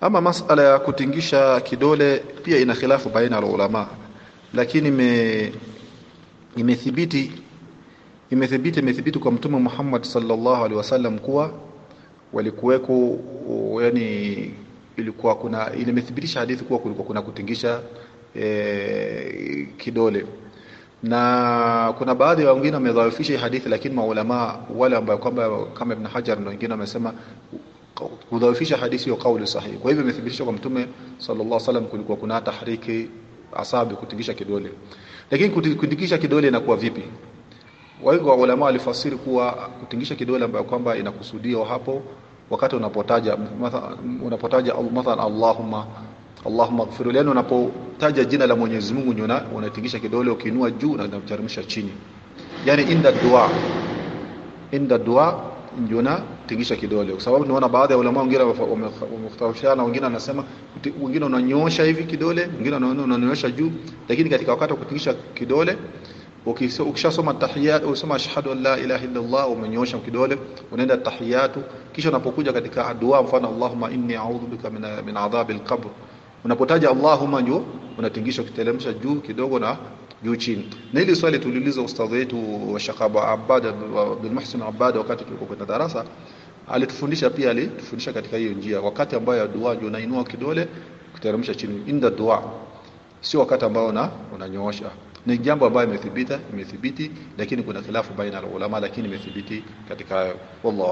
ama masala ya kutingisha kidole pia ina khilafu baina ya ulama. Lakini ime imethibiti imethibiti imethibiti kwa mtume Muhammad sallallahu alaihi wasallam kuwa walikuweko yani ilikuwa kuna imethibitisha hadithi kuwa kulikuwa kuna kutingisha e, kidole. Na kuna baadhi ya wengine wamedhaifisha hadithi lakini maulama wale ambao kwamba kama Ibn Hajar na wengine wamesema kudhaifisha hadithi hiyo kauli sahihi. Kwa hivyo imethibitishwa kwa mtume sallallahu alaihi wasallam kulikuwa kuna tahriki asabi kutingisha kidole. Lakini kutingisha kidole inakuwa vipi? Wa ulama walifasiri kuwa kutingisha kidole ambayo kwamba inakusudiwa hapo wakati unapotaja unapotaja mathalan Allahumma Allahumma ighfir lana unapotaja jina la Mwenyezi Mungu nyona unatingisha kidole ukiinua juu na unamteremsha chini. Yani inda dua inda dua njona tingisha kidole. Kwa sababu tunaona baadhi ya ulama wengine wamefutaushiana wengine wanasema wengine unanyosha hivi kidole wengine unanyosha juu. Lakini katika wakati wa kutingisha kidole ukishasoma tahiyat usoma ashhadu an la ilaha illa Allah umenyosha kidole unaenda tahiyatu. Kisha unapokuja katika dua mfano Allahumma inni a'udhu bika min min adhabi al-qabr unapotaja Allahumma juu unatingisha ukiteremsha juu kidogo na juu chini. Na hili swali tuliuliza ustadhi wetu wa shakaba abad bin Muhsin Abbad wakati tulikuwa kwenye darasa alitufundisha pia alitufundisha katika hiyo njia wakati ambayo dua juu unainua kidole kuteremsha chini inda dua. Sio wakati ambao una unanyoosha. Ni jambo ambayo imethibita imethibiti lakini kuna khilafu baina ya ulama lakini imethibiti katika wallahu